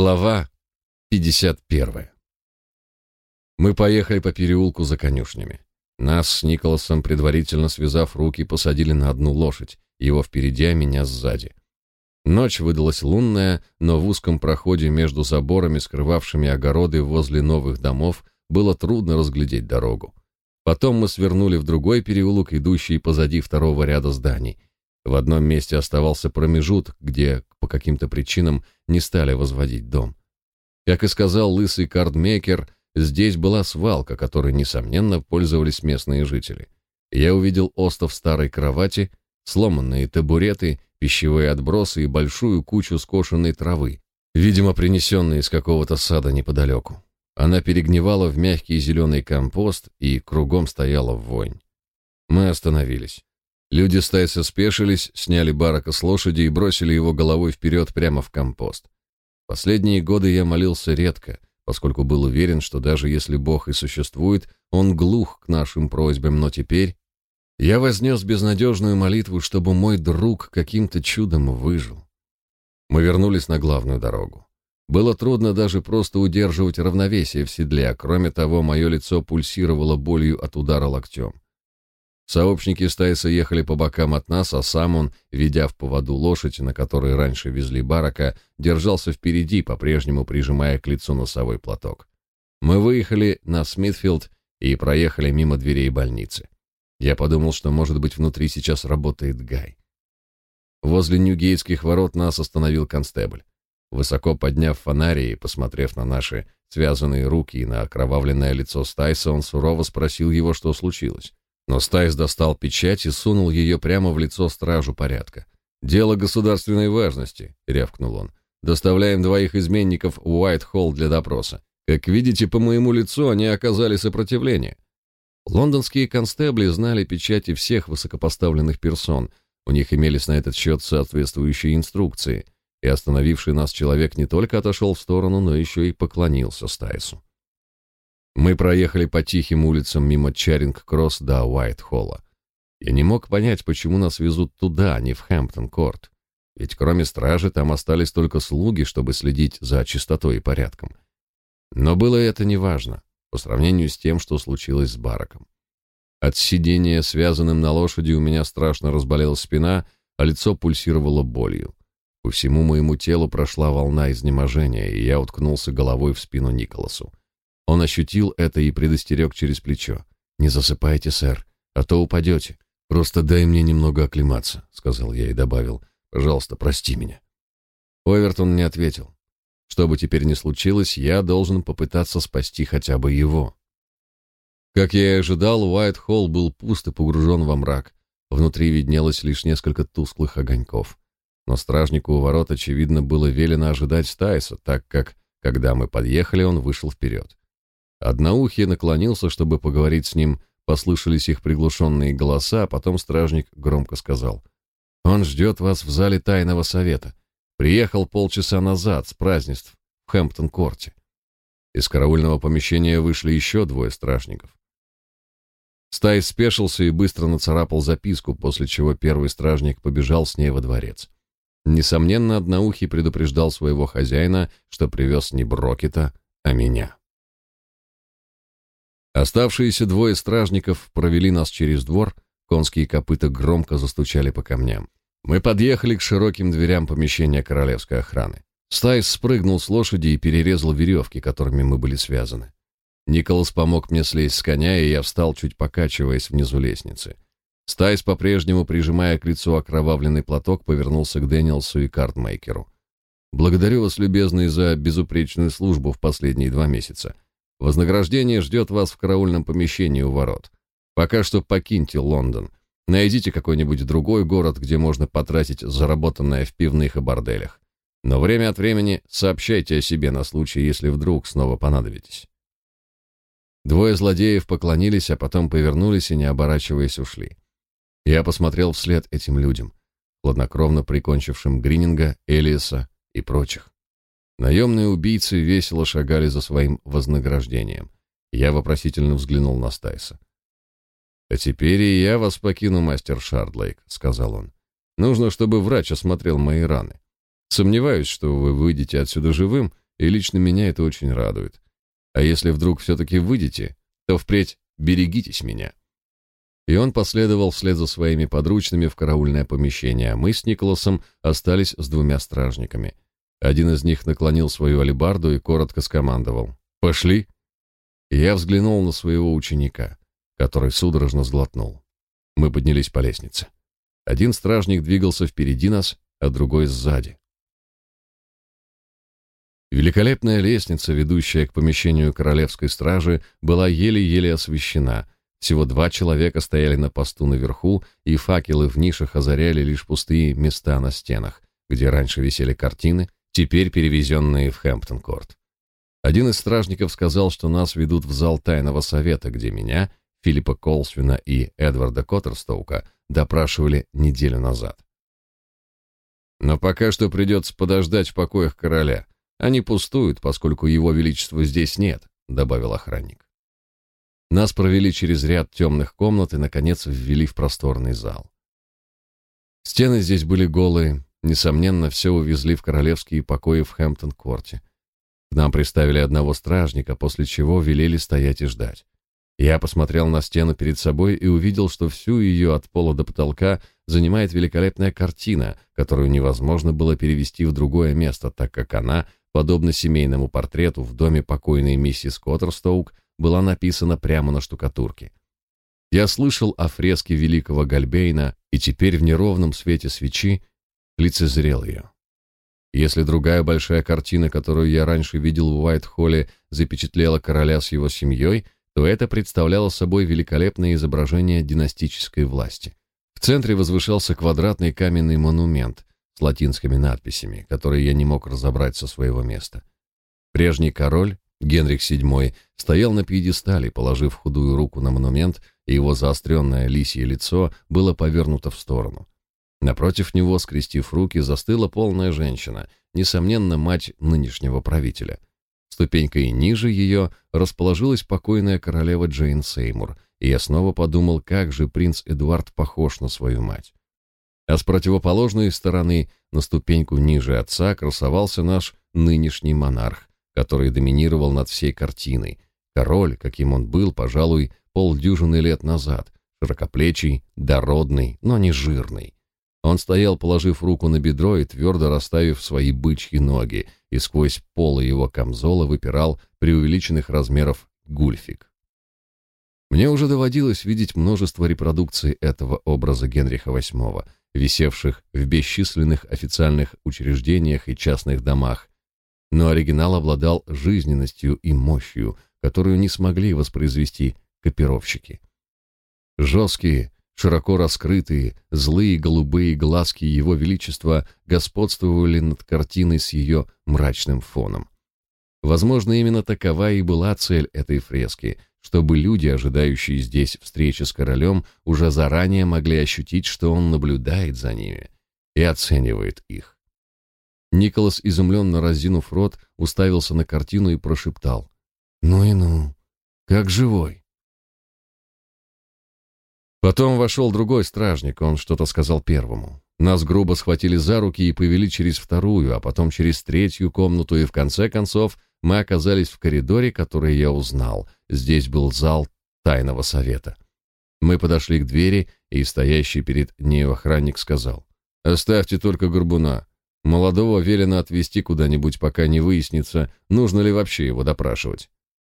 Глава 51. Мы поехали по переулку за конюшнями. Нас с Николасом, предварительно связав руки, посадили на одну лошадь, его впереди, а меня сзади. Ночь выдалась лунная, но в узком проходе между заборами, скрывавшими огороды возле новых домов, было трудно разглядеть дорогу. Потом мы свернули в другой переулок, идущий позади второго ряда зданий. В одном месте оставался промежуток, где по каким-то причинам не стали возводить дом. Как и сказал лысый кардмейкер, здесь была свалка, которой, несомненно, пользовались местные жители. Я увидел остов старой кровати, сломанные табуреты, пищевые отбросы и большую кучу скошенной травы, видимо, принесенной из какого-то сада неподалеку. Она перегнивала в мягкий зеленый компост, и кругом стояла вонь. Мы остановились. Люди Стайса спешились, сняли барака с лошади и бросили его головой вперед прямо в компост. Последние годы я молился редко, поскольку был уверен, что даже если Бог и существует, он глух к нашим просьбам, но теперь я вознес безнадежную молитву, чтобы мой друг каким-то чудом выжил. Мы вернулись на главную дорогу. Было трудно даже просто удерживать равновесие в седле, а кроме того, мое лицо пульсировало болью от удара локтем. Сообщники Стайса ехали по бокам от нас, а сам он, ведя в поводу лошадь, на которой раньше везли барака, держался впереди, по-прежнему прижимая к лицу носовой платок. Мы выехали на Смитфилд и проехали мимо дверей больницы. Я подумал, что, может быть, внутри сейчас работает Гай. Возле Ньюгейтских ворот нас остановил констебль. Высоко подняв фонарь и посмотрев на наши связанные руки и на окровавленное лицо Стайса, он сурово спросил его, что случилось. Но Стайс достал печать и сунул ее прямо в лицо стражу порядка. «Дело государственной важности», — рявкнул он. «Доставляем двоих изменников в Уайт-Холл для допроса. Как видите, по моему лицу они оказали сопротивление». Лондонские констебли знали печати всех высокопоставленных персон, у них имелись на этот счет соответствующие инструкции, и остановивший нас человек не только отошел в сторону, но еще и поклонился Стайсу. Мы проехали по тихим улицам мимо Чаринг-Кросс до Уайт-Холла. Я не мог понять, почему нас везут туда, а не в Хэмптон-Корт. Ведь кроме стражи там остались только слуги, чтобы следить за чистотой и порядком. Но было это неважно по сравнению с тем, что случилось с Бараком. От сидения, связанным на лошади, у меня страшно разболелась спина, а лицо пульсировало болью. По всему моему телу прошла волна изнеможения, и я уткнулся головой в спину Николасу. Он ощутил это и предостерег через плечо. «Не засыпайте, сэр, а то упадете. Просто дай мне немного оклематься», — сказал я и добавил. «Пожалуйста, прости меня». Овертон не ответил. Что бы теперь ни случилось, я должен попытаться спасти хотя бы его. Как я и ожидал, Уайт-Холл был пуст и погружен во мрак. Внутри виднелось лишь несколько тусклых огоньков. Но стражнику у ворот, очевидно, было велено ожидать Стайса, так как, когда мы подъехали, он вышел вперед. Одноухий наклонился, чтобы поговорить с ним, послышались их приглушенные голоса, а потом стражник громко сказал. «Он ждет вас в зале тайного совета. Приехал полчаса назад с празднеств в Хэмптон-корте». Из караульного помещения вышли еще двое стражников. Стай спешился и быстро нацарапал записку, после чего первый стражник побежал с ней во дворец. Несомненно, Одноухий предупреждал своего хозяина, что привез не Брокета, а меня. Оставшиеся двое стражников провели нас через двор, конские копыта громко застучали по камням. Мы подъехали к широким дверям помещения королевской охраны. Стайс спрыгнул с лошади и перерезал веревки, которыми мы были связаны. Николас помог мне слезть с коня, и я встал, чуть покачиваясь внизу лестницы. Стайс, по-прежнему прижимая к лицу окровавленный платок, повернулся к Дэниелсу и картмейкеру. «Благодарю вас, любезный, за безупречную службу в последние два месяца. Вознаграждение ждет вас в караульном помещении у ворот. Пока что покиньте Лондон. Найдите какой-нибудь другой город, где можно потратить заработанное в пивных и борделях. Но время от времени сообщайте о себе на случай, если вдруг снова понадобитесь. Двое злодеев поклонились, а потом повернулись и, не оборачиваясь, ушли. Я посмотрел вслед этим людям, хладнокровно прикончившим Грининга, Элиаса и прочих. Наемные убийцы весело шагали за своим вознаграждением. Я вопросительно взглянул на Стайса. «А теперь и я вас покину, мастер Шардлейк», — сказал он. «Нужно, чтобы врач осмотрел мои раны. Сомневаюсь, что вы выйдете отсюда живым, и лично меня это очень радует. А если вдруг все-таки выйдете, то впредь берегитесь меня». И он последовал вслед за своими подручными в караульное помещение, а мы с Николасом остались с двумя стражниками. Один из них наклонил свою алебарду и коротко скомандовал. «Пошли!» Я взглянул на своего ученика, который судорожно сглотнул. Мы поднялись по лестнице. Один стражник двигался впереди нас, а другой сзади. Великолепная лестница, ведущая к помещению королевской стражи, была еле-еле освещена. Всего два человека стояли на посту наверху, и факелы в нишах озаряли лишь пустые места на стенах, где раньше висели картины, теперь перевезенные в Хэмптон-корт. Один из стражников сказал, что нас ведут в зал тайного совета, где меня, Филиппа Колсвина и Эдварда Коттерстоука допрашивали неделю назад. Но пока что придется подождать в покоях короля. Они пустуют, поскольку его величества здесь нет, добавил охранник. Нас провели через ряд темных комнат и наконец ввели в просторный зал. Стены здесь были голые, несомненно, все увезли в королевские покои в Хэмптон-корте. К нам приставили одного стражника, после чего велели стоять и ждать. Я посмотрел на стену перед собой и увидел, что всю ее от пола до потолка занимает великолепная картина, которую невозможно было перевести в другое место, так как она, подобно семейному портрету в доме покойной миссис Коттерстоук, была написана прямо на штукатурке. Я слышал о фреске великого Гальбейна, и теперь в неровном свете свечи лицезрел ее. Если другая большая картина, которую я раньше видел в Уайт-Холле, запечатлела короля с его семьей — то это представляло собой великолепное изображение династической власти. В центре возвышался квадратный каменный монумент с латинскими надписями, которые я не мог разобрать со своего места. Прежний король, Генрих VII, стоял на пьедестале, положив худую руку на монумент, и его заостренное лисье лицо было повернуто в сторону. Напротив него, скрестив руки, застыла полная женщина, несомненно, мать нынешнего правителя. Ступенькой ниже ее расположилась покойная королева Джейн Сеймур, и я снова подумал, как же принц Эдуард похож на свою мать. А с противоположной стороны, на ступеньку ниже отца, красовался наш нынешний монарх, который доминировал над всей картиной. Король, каким он был, пожалуй, полдюжины лет назад, широкоплечий, дородный, но не жирный. Он стоял, положив руку на бедро и твердо расставив свои бычьи ноги, и сквозь полы его камзола выпирал преувеличенных размеров гульфик. Мне уже доводилось видеть множество репродукций этого образа Генриха VIII, висевших в бесчисленных официальных учреждениях и частных домах, но оригинал обладал жизненностью и мощью, которую не смогли воспроизвести копировщики. Жесткие, Широко раскрытые, злые голубые глазки его величества господствовали над картиной с ее мрачным фоном. Возможно, именно такова и была цель этой фрески, чтобы люди, ожидающие здесь встречи с королем, уже заранее могли ощутить, что он наблюдает за ними и оценивает их. Николас, изумленно разинув рот, уставился на картину и прошептал. «Ну и ну, как живой!» Потом вошел другой стражник, он что-то сказал первому. Нас грубо схватили за руки и повели через вторую, а потом через третью комнату, и в конце концов мы оказались в коридоре, который я узнал. Здесь был зал тайного совета. Мы подошли к двери, и стоящий перед нею охранник сказал: "Оставьте только горбуна. Молодого велено отвезти куда-нибудь, пока не выяснится, нужно ли вообще его допрашивать.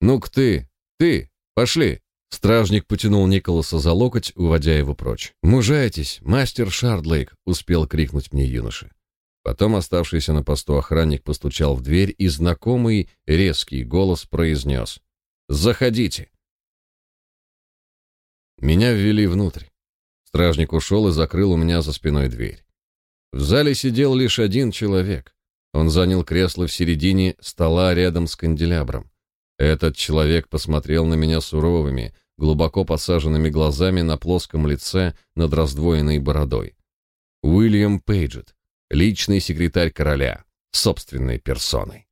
Ну-ка ты, ты, пошли!" Стражник потянул Николаса за локоть, уводя его прочь. «Мужайтесь, мастер Шардлейк!» — успел крикнуть мне юноша. Потом оставшийся на посту охранник постучал в дверь, и знакомый резкий голос произнес «Заходите!». Меня ввели внутрь. Стражник ушел и закрыл у меня за спиной дверь. В зале сидел лишь один человек. Он занял кресло в середине стола рядом с канделябром. Этот человек посмотрел на меня суровыми, глубоко посаженными глазами на плоском лице над раздвоенной бородой. Уильям Пейджет, личный секретарь короля, собственной персоной.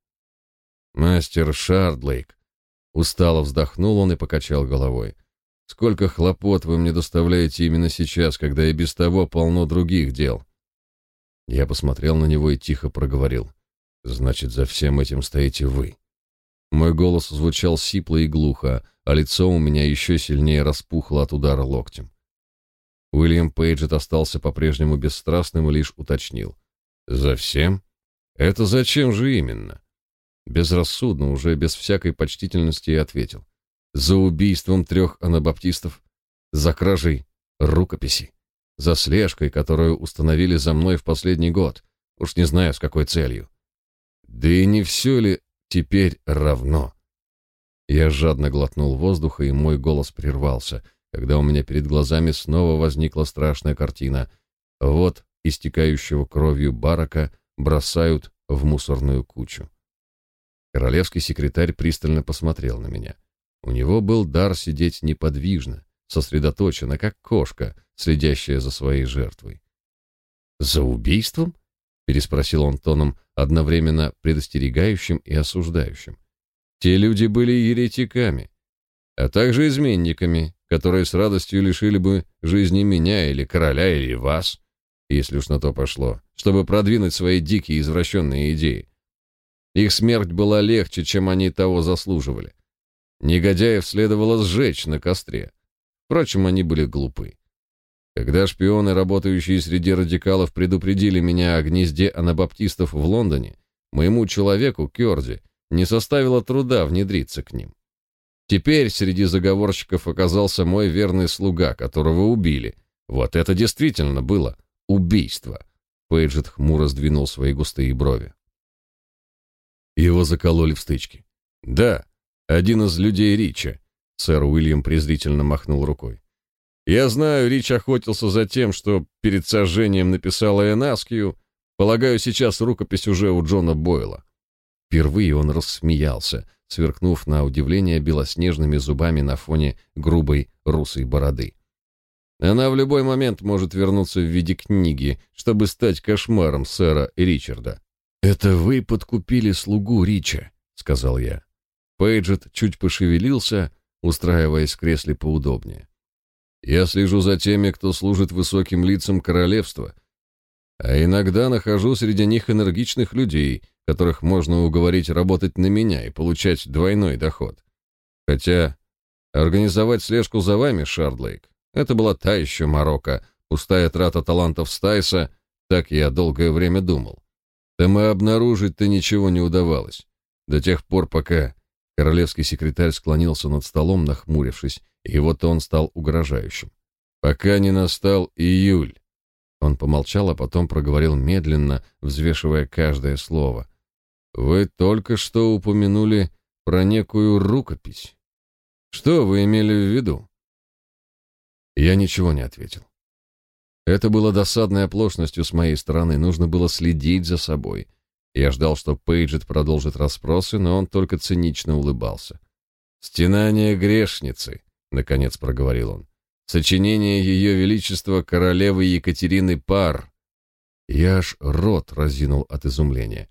Мастер Шардлейк. Устало вздохнул он и покачал головой. Сколько хлопот вы мне доставляете именно сейчас, когда и без того полно других дел. Я посмотрел на него и тихо проговорил: Значит, за всем этим стоите вы. Мой голос звучал сипло и глухо, а лицо у меня еще сильнее распухло от удара локтем. Уильям Пейджет остался по-прежнему бесстрастным и лишь уточнил. «За всем? Это зачем же именно?» Безрассудно, уже без всякой почтительности, я ответил. «За убийством трех анабаптистов, за кражей рукописи, за слежкой, которую установили за мной в последний год, уж не знаю, с какой целью. Да и не все ли теперь равно?» Я жадно глотнул воздуха, и мой голос прервался — когда у меня перед глазами снова возникла страшная картина. Вот истекающего кровью барака бросают в мусорную кучу. Королевский секретарь пристально посмотрел на меня. У него был дар сидеть неподвижно, сосредоточенно, как кошка, следящая за своей жертвой. «За убийством?» — переспросил он тоном, одновременно предостерегающим и осуждающим. «Те люди были еретиками, а также изменниками, которые с радостью лишили бы жизни меня или короля или вас, если уж на то пошло, чтобы продвинуть свои дикие извращенные идеи. Их смерть была легче, чем они того заслуживали. Негодяев следовало сжечь на костре. Впрочем, они были глупы. Когда шпионы, работающие среди радикалов, предупредили меня о гнезде анабаптистов в Лондоне, моему человеку, Кёрди, не составило труда внедриться к ним. Теперь среди заговорщиков оказался мой верный слуга, которого убили. Вот это действительно было убийство. Пейджет хмуро сдвинул свои густые брови. Его закололи в стычке. Да, один из людей Рича. Сэр Уильям презрительно махнул рукой. Я знаю, Рич охотился за тем, что перед сожжением написала Энаскию. Полагаю, сейчас рукопись уже у Джона Бойла. Впервые он рассмеялся, сверкнув на удивление белоснежными зубами на фоне грубой русой бороды. Она в любой момент может вернуться в виде книги, чтобы стать кошмаром сэра Ричарда. «Это вы подкупили слугу Рича», — сказал я. Пейджет чуть пошевелился, устраиваясь в кресле поудобнее. «Я слежу за теми, кто служит высоким лицам королевства, а иногда нахожу среди них энергичных людей, которых можно уговорить работать на меня и получать двойной доход. Хотя организовать слежку за вами, Шардлейк, это была та еще морока, пустая трата талантов Стайса, так я долгое время думал. Там и обнаружить-то ничего не удавалось. До тех пор, пока королевский секретарь склонился над столом, нахмурившись, и вот он стал угрожающим. Пока не настал июль. Он помолчал, а потом проговорил медленно, взвешивая каждое слово. Вы только что упомянули про некую рукопись. Что вы имели в виду? Я ничего не ответил. Это было досадной оплошностью с моей стороны, нужно было следить за собой. Я ждал, что Пейджет продолжит расспросы, но он только цинично улыбался. «Стенание грешницы», — наконец проговорил он. «Сочинение Ее Величества королевы Екатерины Пар». Я аж рот разинул от изумления.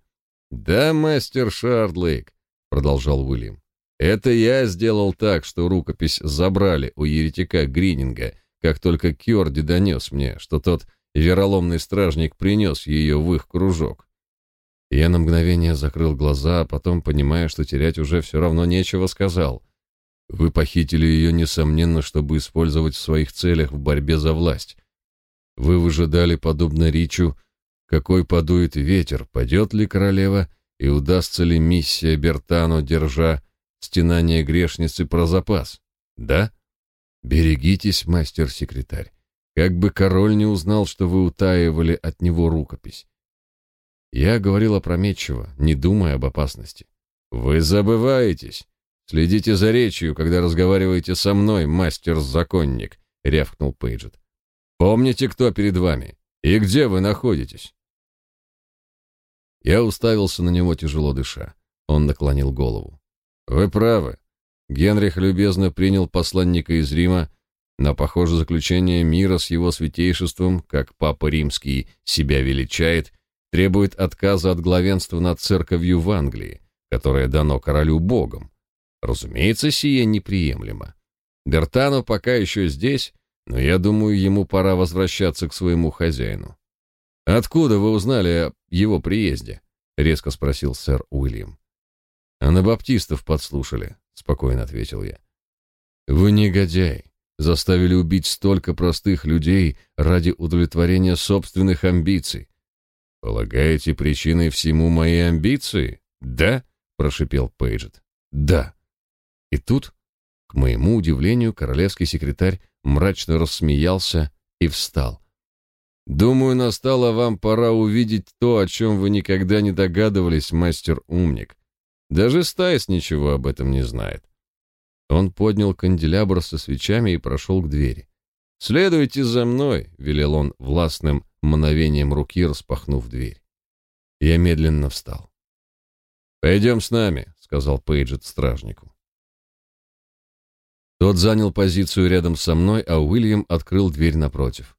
«Да, мастер Шардлейк», — продолжал Уильям, — «это я сделал так, что рукопись забрали у еретика Грининга, как только Кьорди донес мне, что тот вероломный стражник принес ее в их кружок». Я на мгновение закрыл глаза, а потом, понимая, что терять уже все равно нечего, сказал. «Вы похитили ее, несомненно, чтобы использовать в своих целях в борьбе за власть. Вы выжидали, подобно Ричу, какой подует ветер, падет ли королева и удастся ли миссия Бертану, держа стенание грешницы про запас. Да? Берегитесь, мастер-секретарь. Как бы король не узнал, что вы утаивали от него рукопись. Я говорил опрометчиво, не думая об опасности. Вы забываетесь. Следите за речью, когда разговариваете со мной, мастер-законник, рявкнул Пейджет. Помните, кто перед вами и где вы находитесь. Я уставился на него, тяжело дыша. Он наклонил голову. «Вы правы. Генрих любезно принял посланника из Рима, но, похоже, заключение мира с его святейшеством, как Папа Римский себя величает, требует отказа от главенства над церковью в Англии, которое дано королю Богом. Разумеется, сие неприемлемо. Бертано пока еще здесь, но я думаю, ему пора возвращаться к своему хозяину. Откуда вы узнали о его приезде? резко спросил сэр Уильям. Анабаптистов подслушали, спокойно ответил я. Вы негодяй, заставили убить столько простых людей ради удовлетворения собственных амбиций. Полагаете, причиной всему мои амбиции? Да, прошипел Пейджет. Да. И тут, к моему удивлению, королевский секретарь мрачно рассмеялся и встал. Думаю, настала вам пора увидеть то, о чем вы никогда не догадывались, мастер-умник. Даже Стайс ничего об этом не знает. Он поднял канделябр со свечами и прошел к двери. «Следуйте за мной», — велел он властным мгновением руки, распахнув дверь. Я медленно встал. «Пойдем с нами», — сказал Пейджет стражнику. Тот занял позицию рядом со мной, а Уильям открыл дверь напротив.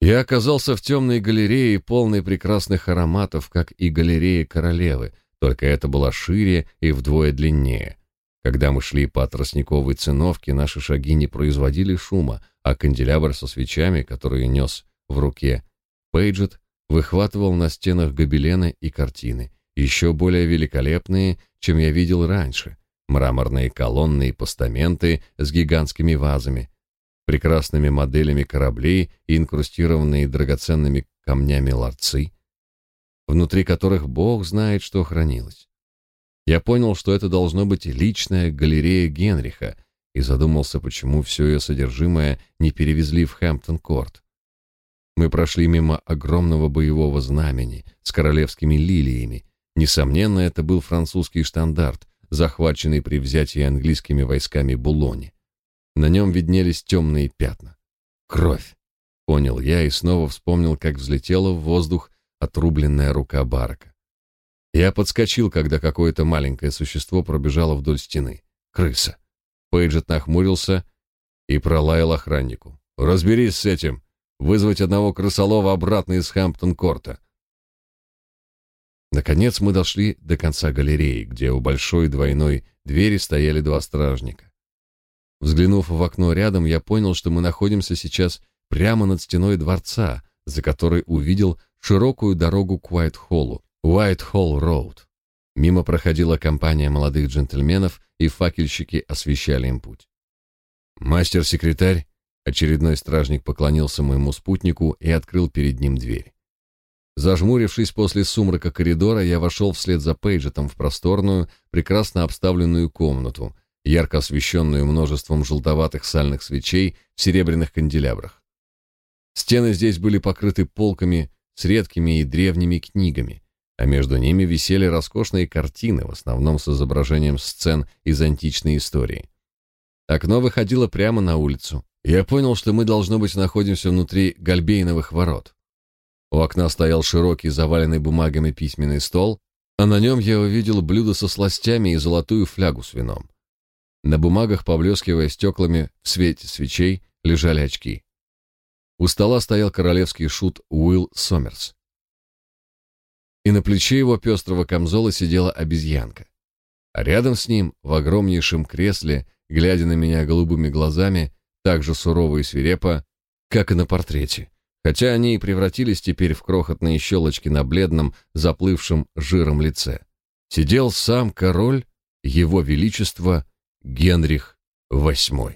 Я оказался в темной галерее, полной прекрасных ароматов, как и галерея королевы, только это была шире и вдвое длиннее. Когда мы шли по тростниковой циновке, наши шаги не производили шума, а канделябр со свечами, который нес в руке Пейджет, выхватывал на стенах гобелены и картины, еще более великолепные, чем я видел раньше. Мраморные колонны и постаменты с гигантскими вазами, прекрасными моделями кораблей и инкрустированные драгоценными камнями ларцы, внутри которых Бог знает, что хранилось. Я понял, что это должно быть личная галерея Генриха, и задумался, почему все ее содержимое не перевезли в Хэмптон-Корт. Мы прошли мимо огромного боевого знамени с королевскими лилиями. Несомненно, это был французский штандарт, захваченный при взятии английскими войсками Булони. На нем виднелись темные пятна. Кровь. Понял я и снова вспомнил, как взлетела в воздух отрубленная рука Барка. Я подскочил, когда какое-то маленькое существо пробежало вдоль стены. Крыса. Пейджет нахмурился и пролаял охраннику. «Разберись с этим. Вызвать одного крысолова обратно из Хэмптон-Корта». Наконец мы дошли до конца галереи, где у большой двойной двери стояли два стражника. Взглянув в окно рядом, я понял, что мы находимся сейчас прямо над стеной дворца, за которой увидел широкую дорогу к Уайт-Холлу, Уайт-Холл-Роуд. Мимо проходила компания молодых джентльменов, и факельщики освещали им путь. Мастер-секретарь, очередной стражник поклонился моему спутнику и открыл перед ним дверь. Зажмурившись после сумрака коридора, я вошел вслед за Пейджетом в просторную, прекрасно обставленную комнату, ярко освещенную множеством желтоватых сальных свечей в серебряных канделябрах. Стены здесь были покрыты полками с редкими и древними книгами, а между ними висели роскошные картины, в основном с изображением сцен из античной истории. Окно выходило прямо на улицу. Я понял, что мы, должно быть, находимся внутри Гальбейновых ворот. У окна стоял широкий, заваленный бумагами письменный стол, а на нем я увидел блюдо со сластями и золотую флягу с вином. На бумагах, поблескивая стеклами в свете свечей, лежали очки. У стола стоял королевский шут Уилл Сомерс. И на плече его пестрого камзола сидела обезьянка. А рядом с ним, в огромнейшем кресле, глядя на меня голубыми глазами, так же сурово и свирепо, как и на портрете, хотя они и превратились теперь в крохотные щелочки на бледном, заплывшем жиром лице, сидел сам король, его величество Генрих VIII.